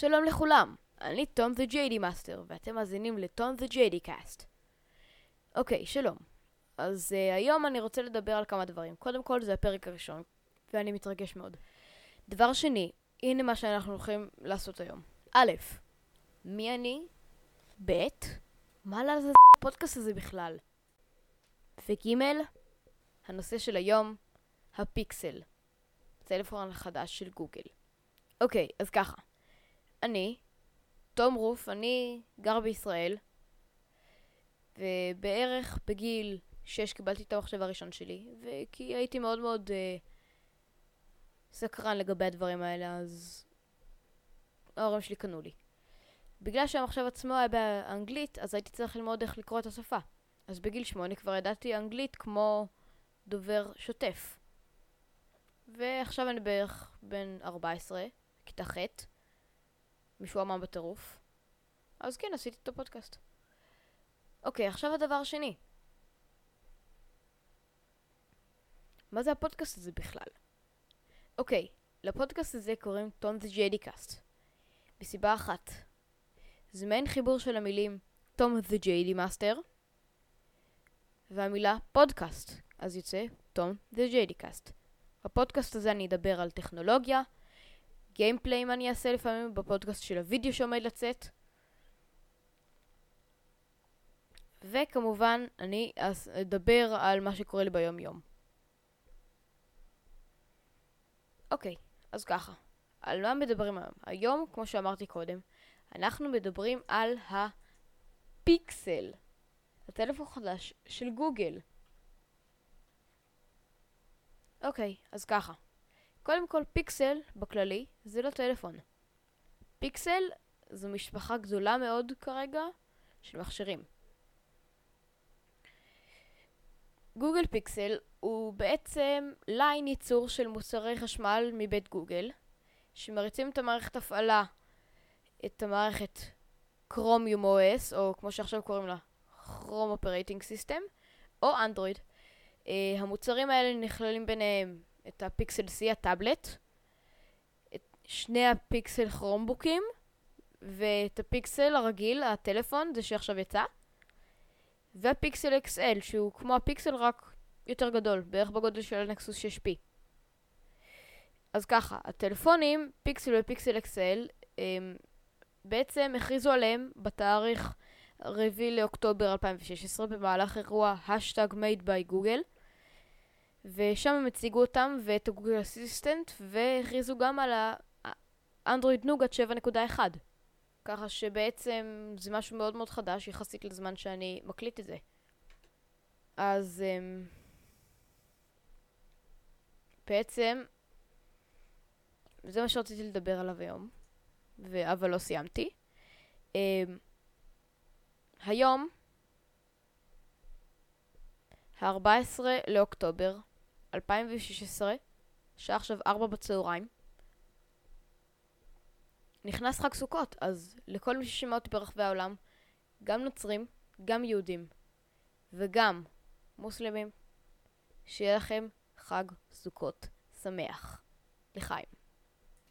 שלום לכולם, אני תום the JD master, ואתם מאזינים לתום the JD קאסט. אוקיי, שלום. אז uh, היום אני רוצה לדבר על כמה דברים. קודם כל זה הפרק הראשון, ואני מתרגש מאוד. דבר שני, הנה מה שאנחנו הולכים לעשות היום. א', מי אני? ב', מה לעזאזל הפודקאסט הזה בכלל? וג', הנושא של היום, הפיקסל. הטלפון החדש של גוגל. אוקיי, אז ככה. אני, תום רוף, אני גר בישראל, ובערך בגיל 6 קיבלתי את המחשב הראשון שלי, וכי הייתי מאוד מאוד אה, סקרן לגבי הדברים האלה, אז ההורים שלי קנו לי. בגלל שהמחשב עצמו היה באנגלית, אז הייתי צריך ללמוד איך לקרוא את השפה. אז בגיל 8 כבר ידעתי אנגלית כמו דובר שוטף. ועכשיו אני בערך בן 14, כיתה ח', משועמם בטירוף. אז כן, עשיתי את הפודקאסט. אוקיי, עכשיו הדבר השני. מה זה הפודקאסט הזה בכלל? אוקיי, לפודקאסט הזה קוראים תום the JD קאסט. מסיבה אחת. זה מעין חיבור של המילים תום the JD master והמילה פודקאסט, אז יוצא תום the JD cast. בפודקאסט הזה אני אדבר על טכנולוגיה, גיימפליים אני אעשה לפעמים בפודקאסט של הוידאו שעומד לצאת. וכמובן, אני אדבר על מה שקורה לי ביום יום. אוקיי, אז ככה. על מה מדברים היום? היום, כמו שאמרתי קודם, אנחנו מדברים על הפיקסל. הטלפון החדש של גוגל. אוקיי, אז ככה. קודם כל, פיקסל, בכללי, זה לא טלפון. פיקסל זו משפחה גדולה מאוד כרגע של מכשירים. גוגל פיקסל הוא בעצם ליין ייצור של מוצרי חשמל מבית גוגל, שמריצים את המערכת הפעלה, את המערכת Chromium OS, או כמו שעכשיו קוראים לה, Chrome Operating System, או אנדרואיד. Uh, המוצרים האלה נכללים ביניהם את הפיקסל C הטאבלט, את שני הפיקסל כרומבוקים, ואת הפיקסל הרגיל, הטלפון, זה שעכשיו יצא, והפיקסל XL, שהוא כמו הפיקסל רק יותר גדול, בערך בגודל של הנקסוס 6P. אז ככה, הטלפונים, פיקסל ופיקסל XL, הם בעצם הכריזו עליהם בתאריך 4 לאוקטובר 2016 במהלך אירוע השטג made by Google. ושם הם הציגו אותם ואת הגוגל אסיסטנט, והכריזו גם על האנדרואיד נוגת 7.1. ככה שבעצם זה משהו מאוד מאוד חדש יחסית לזמן שאני מקליט את זה. אז um, בעצם זה מה שרציתי לדבר עליו היום, ו- אבל לא סיימתי. Um, היום, ה-14 לאוקטובר 2016, שעה עכשיו 4 בצהריים. נכנס חג סוכות, אז לכל מי ששמע אותי ברחבי העולם, גם נוצרים, גם יהודים, וגם מוסלמים, שיהיה לכם חג סוכות שמח. לחיים.